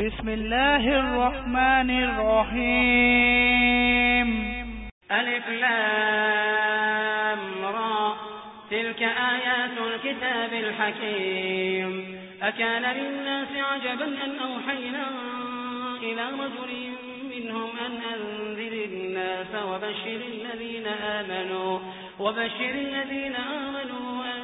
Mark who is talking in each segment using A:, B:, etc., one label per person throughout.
A: بسم الله الرحمن الرحيم
B: ألف لام را تلك آيات الكتاب الحكيم أكان للناس عجبا أن أوحينا إلى رجل منهم أن أنذر الناس وبشر الذين آمنوا وبشر الذين آمنوا أن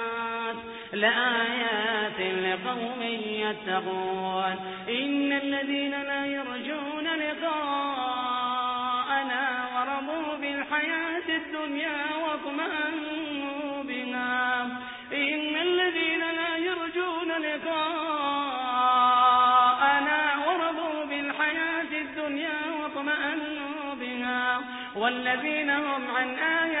B: لآيات لقوم يتقون. إن الذين لا يرجون لقاءنا ورضوا بالحياة الدنيا واطمأنوا بها. إن الذين لا يرجون لقاءنا ورضوا بالحياة الدنيا واطمأنوا بها. والذين هم عن آياتنا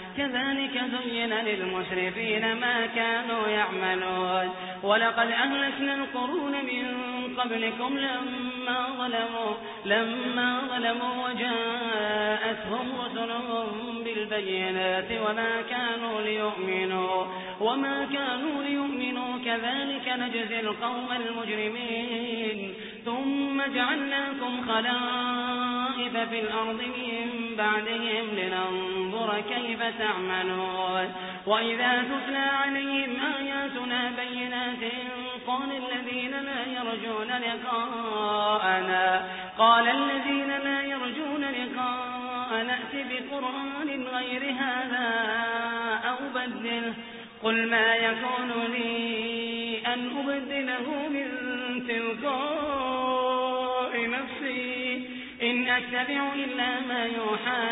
B: كذلك زين للمسرفين ما كانوا يعملون. ولقد أهلكنا القرون من قبلكم لما ظلموا لما ظلموا وجاءتهم رسلهم بالبينات وما كانوا ليؤمنوا وما كانوا ليؤمنوا كذلك نجزي القوم المجرمين. ثم جعلناكم خلائف في الأرض من بعدهم لننظر كيف تعملون. وإذا تتلى عليهم آياتنا بينات قال الذين لا يرجون لقاءنا قال الذين لا يرجون لقاء نأتي بقرآن غير هذا أو بدله قل ما يكون لي أن أبدله من تلقاء نفسي. إن أتبع إلا ما يوحى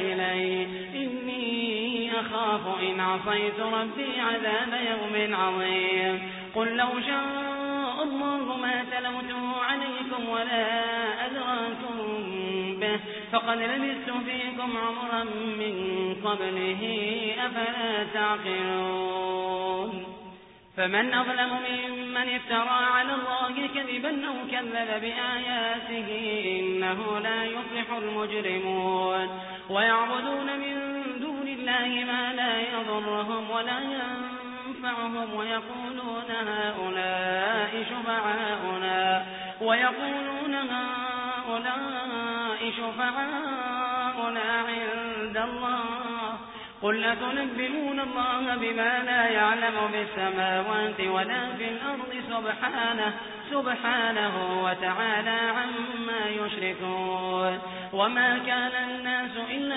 B: إلي. إني أخاف إن عصيت ربي عذاب يوم عظيم. قل لو شاء الله ما تلوته عليكم ولا أدراكم به. فقد لبثت فيكم عمرا من قبله أفلا تعقلون فمن أظلم ممن افترى على الله كذبا أو كذب بآياته إنه لا يفلح المجرمون ويعبدون من دون الله ما لا يضرهم ولا ينفعهم ويقولون هؤلاء شفعاؤنا ويقولون هؤلاء شفعاؤنا عند الله. قل أتنبئون الله بما لا يعلم بالسماوات ولا في الأرض سبحانه سبحانه وتعالى عما يشركون. وما كان الناس إلا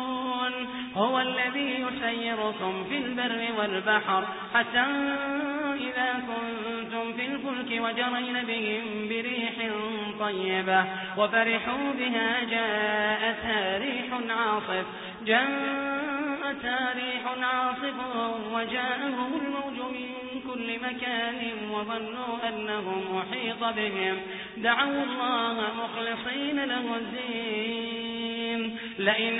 B: هو الذي يسيركم في البر والبحر. حتى إذا كنتم في الفلك وجرين بهم بريح طيبة. وفرحوا بها جاءتها ريح عاصف. جاءتها ريح عاصف وجاءهم الموج من كل مكان وظنوا أنهم محيط بهم. دعوا الله مخلصين له الدين. لئن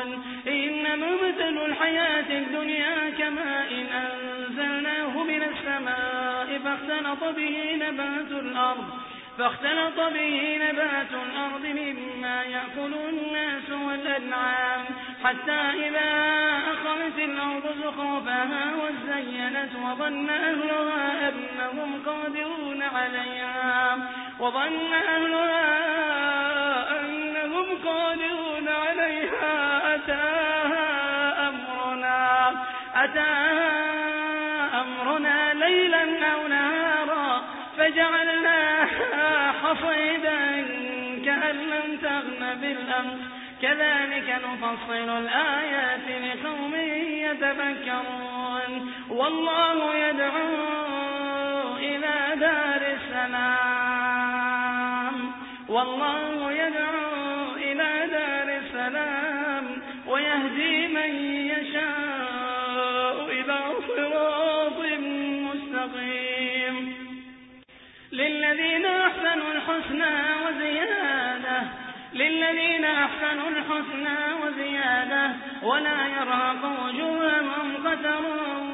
B: مثل الحياة الدنيا كماء إن أنزلناه من السماء فاختلط به نبات الأرض فاختلط به نبات الأرض مما يأكل الناس والأنعام. حتى إذا أخذت الأرض زخرفها وزينت وظن أهلها أنهم قادرون عليها وظن أهلها أنهم قادرون حصيدا كأن لم تغن بالأمس. كذلك نفصل الآيات لقوم يتفكرون. والله يدعو إلى دار السلام. والله يدعو للذين أحسنوا الحسنى وزيادة ولا يرهق وجوههم قتر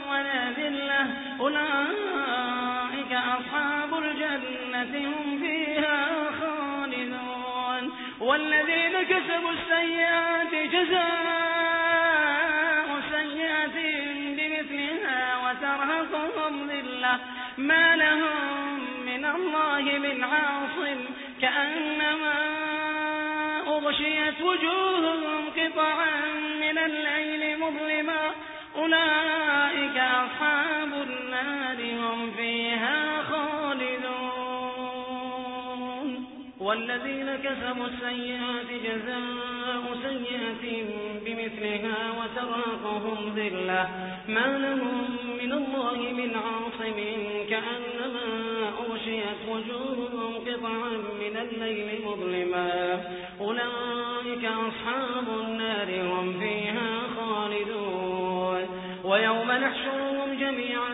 B: ولا ذلة. أولئك أصحاب الجنة هم فيها خالدون. والذين كسبوا السيئات جزاء سيئة بمثلها وترهقهم ذلة. ما لهم من الله من عاصم. كأنما أغشيت وجوههم قطعا من الليل مظلما. أولئك أصحاب النار هم فيها خالدون. والذين كسبوا السيئات جزاء سيئة بمثلها وتراقهم ذلة. ما لهم من الله من عاصم كأنما أغشيت وجوههم قطعا من الليل مظلما. أولئك أصحاب النار هم فيها خالدون ويوم نحشرهم جميعا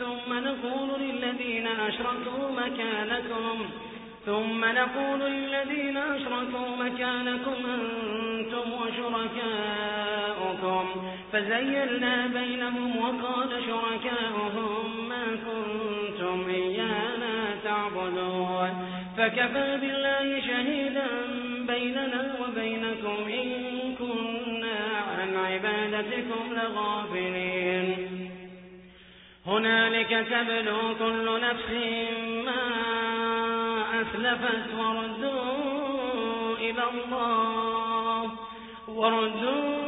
B: ثم نقول للذين أشركوا مكانكم ثم نقول للذين أشركوا مكانكم أنتم وشركاؤكم فزيلنا بينهم وقال شركاؤهم ما كنتم إيانا تعبدون فكفى بالله شهيدا بيننا وبينكم إن كنا عن عبادتكم لغافلين. هنالك تبلو كل نفس ما أسلفت وردوا إلى الله. وردوا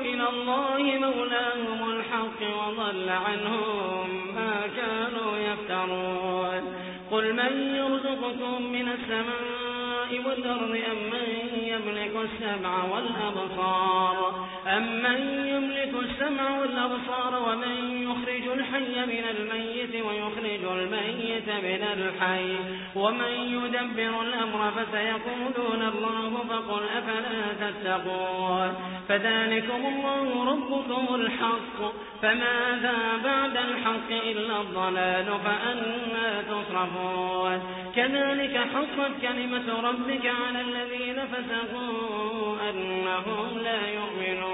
B: إلى الله مولاهم الحق وضل عنهم ما كانوا يفترون. قل من يرزقكم من السماء والأرض أم من يملك السمع والأبصار أم من يملك السمع والأبصار ومن يخرج الحي من الميت ويخرج الميت من الحي ومن يدبر الأمر فسيقولون الله فقل أفلا تتقون فذلكم الله ربكم الحق فماذا بعد الحق إلا الضلال فأنا تصرفون كذلك حقت كلمة ربك على الذين فسقوا أنهم لا يؤمنون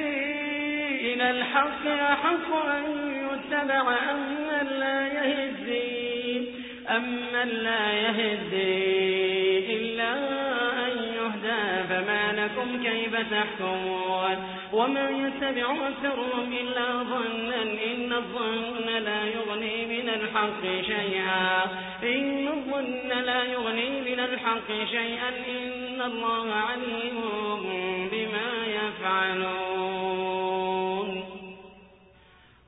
B: إلى الحق أحق أن يتبع أم من لا يهدي أم من لا يهدي إلا أن يهدى فما لكم كيف تحكمون؟ وما يتبع أكثرهم إلا ظنا إن الظن لا يغني من الحق شيئا. إن الظن لا يغني من الحق شيئا إن الله عليم بما يفعلون.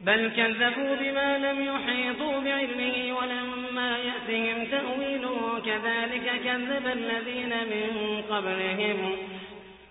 B: بل كذبوا بما لم يحيطوا بعلمه ولما يأتهم تأويله كذلك كذب الذين من قبلهم.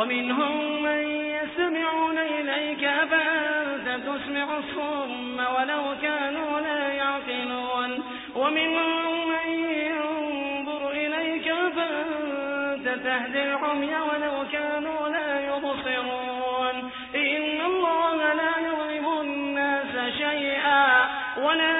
B: ومنهم من يسمعون إليك فأنت تسمع الصم ولو كانوا لا يعقلون. ومنهم من ينظر إليك فأنت تهدي العمي ولو كانوا لا يبصرون. إن الله لا يظلم الناس شيئا ولكن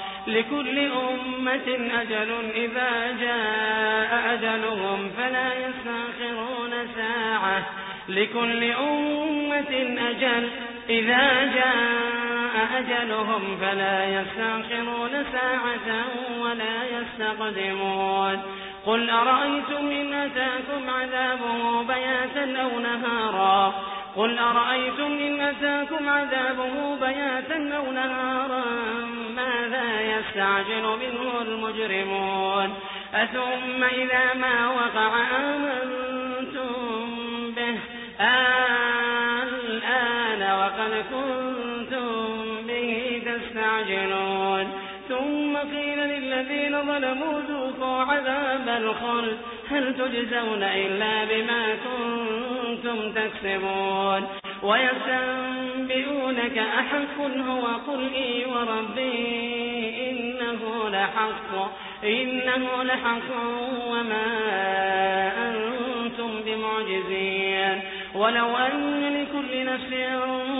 B: لكل أمة أجل إذا جاء أجلهم فلا يستاخرون ساعة. لكل أمة أجل إذا جاء أجلهم فلا يستاخرون ساعة ولا يستقدمون. قل أرأيتم إن أتاكم عذابه بياتا أو نهارا؟ قل أرأيتم إن أتاكم عذابه بياتا أو نهارا؟ ماذا يستعجل منه المجرمون. أثم إذا ما وقع آمنتم به؟ الآن وقد كنتم به تستعجلون. ثم قيل للذين ظلموا ذوقوا عذاب الخلد. هل تجزون إلا بما كنتم تكسبون؟ ويستنبئونك أحق هو قل إي وربي إنه لحق إنه لحق وما أنتم بمعجزين. ولو أن لكل نفس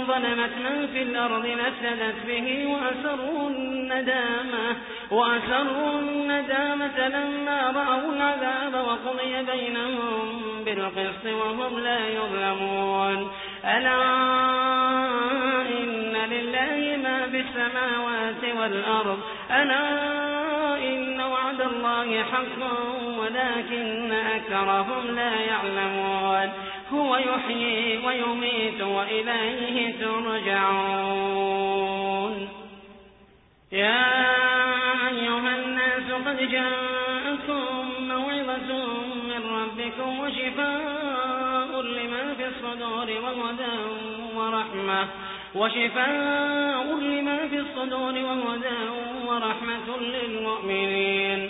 B: ظلمت من في الأرض نفسدت به وأسروا الندامة, وأسروا الندامة لما رأوا العذاب وقضي بينهم بالقسط وهم لا يظلمون. ألا إن لله ما في السماوات والأرض؟ ألا إن وعد الله حق ولكن أكرهم لا يعلمون. هو يحيي ويميت وإليه ترجعون. يا أيها الناس قد جاءكم موعظة من ربكم وشفاء لما في الصدور وهدى ورحمة. وشفاء لما في الصدور وهدى ورحمة للمؤمنين.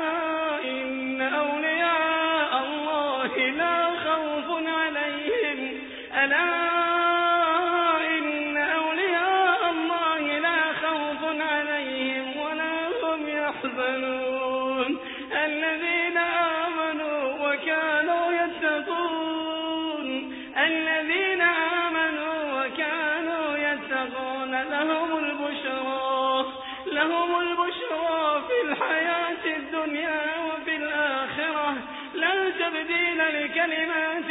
B: لكلمات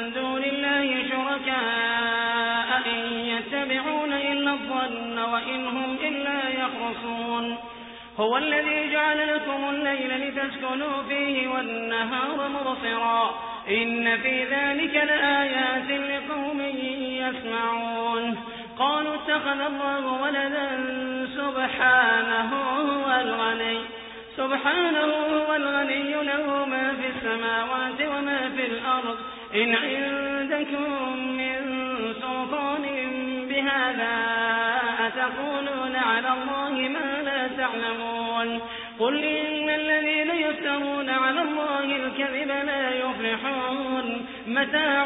B: وإن هم إلا يخرصون. هو الذي جعل لكم الليل لتسكنوا فيه والنهار مبصرا. إن في ذلك لآيات لقوم يسمعون. قالوا اتخذ الله ولدا سبحانه هو الغني. سبحانه هو الغني له ما في السماوات وما في الأرض. إن عندكم من سلطان بهذا أتقولون على الله ما لا تعلمون. قل إن الذين يفترون على الله الكذب لا يفلحون. متاع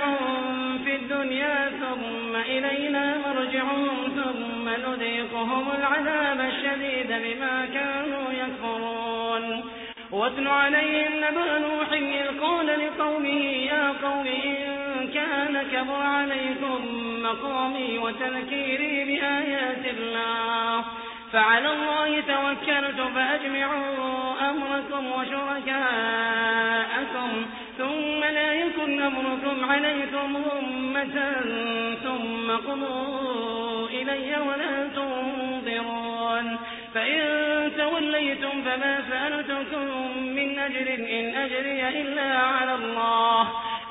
B: في الدنيا ثم إلينا مرجعون ثم نذيقهم العذاب الشديد بما كانوا يكفرون. واتل عليهم نبأ نوح إذ قال لقومه يا قوم إن كان عليكم مقامي وتذكيري بآيات الله. فعلى الله توكلت فأجمعوا أمركم وشركاءكم ثم لا يكن أمركم عليكم أمة ثم قضوا إلي ولا تنظرون. فإن توليتم فما سألتكم من أجر إن أجري إلا على الله.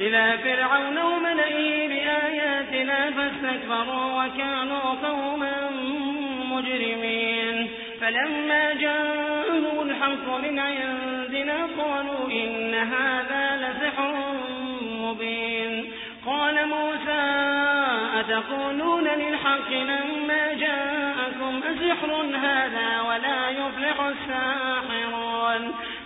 B: إلى فرعون وملئه بآياتنا فاستكبروا وكانوا قوما مجرمين. فلما جاءهم الحق من عندنا قالوا إن هذا لسحر مبين. قال موسى أتقولون للحق لما جاءكم أسحر هذا ولا يفلح الساحرون؟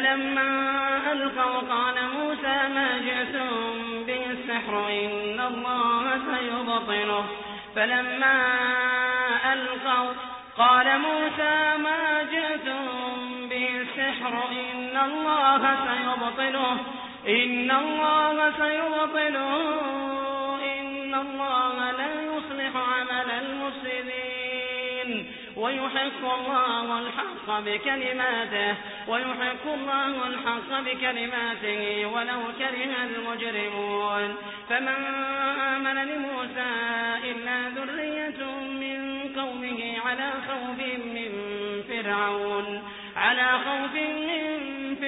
B: فلما ألقوا قال موسى ما جئتم به السحر إن الله سيبطله. فلما ألقوا قال موسى ما جئتم به السحر إن الله سيبطله. إن الله سيبطله. إن الله لا يصلح عمل المفسدين. ويحق الله الحق بكلماته ويحق الله الحق بكلماته ولو كره المجرمون. فمن آمن لموسى إلا ذرية من قومه على خوف من فرعون على خوف من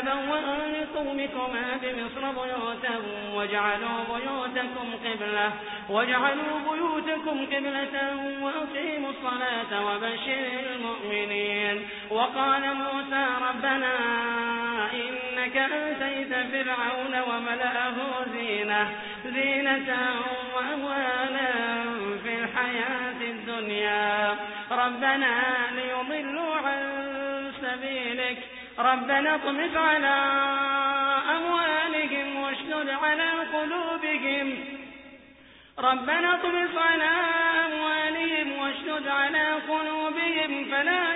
B: تبوأ لقومكما بمصر بيوتا واجعلوا بيوتكم قبلة واجعلوا بيوتكم قبلة وأقيموا الصلاة وبشر المؤمنين. وقال موسى ربنا إنك أتيت فرعون وملأه زينة زينة وأموالا في الحياة الدنيا. ربنا ليضلوا عن سبيلك ربنا اطمس على أموالهم واشدد على قلوبهم. ربنا اطمس على أموالهم واشدد على قلوبهم. فلا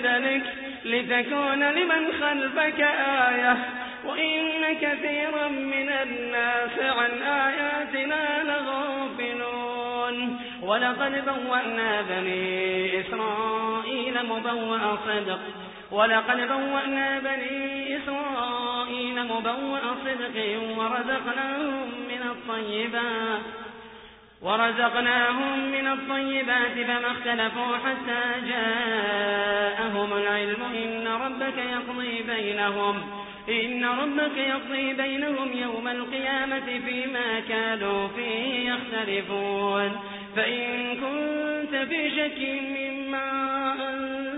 B: ببدنك لتكون لمن خلفك آية. وإن كثيرا من الناس عن آياتنا لغافلون. ولقد بوأنا بني إسرائيل مبوأ صدق. ولقد بوأنا بني إسرائيل مبوأ صدق ورزقناهم من الطيبات. ورزقناهم من الطيبات فما اختلفوا حتى جاءهم العلم إن ربك يقضي بينهم إن ربك يقضي بينهم يوم القيامة فيما كانوا فيه يختلفون. فإن كنت في شك مما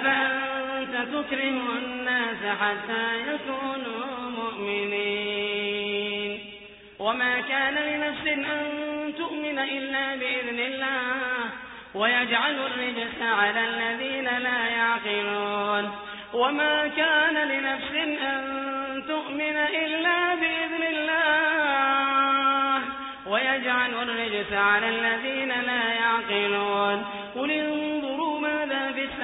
B: أفأنت تكره الناس حتى يكونوا مؤمنين. وما كان لنفس أن تؤمن إلا بإذن الله. ويجعل الرجس على الذين لا يعقلون. وما كان لنفس أن تؤمن إلا بإذن الله. ويجعل الرجس على الذين لا يعقلون. قل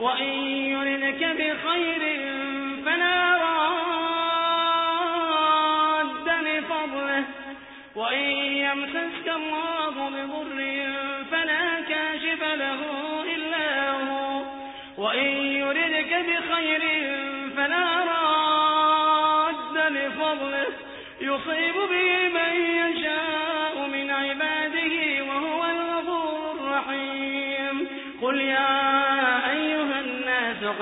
B: وإن يردك بخير فلا راد لفضله. وإن يمسسك الله بضر فلا كاشف له إلا هو. وإن يردك بخير فلا راد لفضله. يصيب